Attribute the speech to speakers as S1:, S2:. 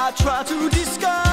S1: I try to disguise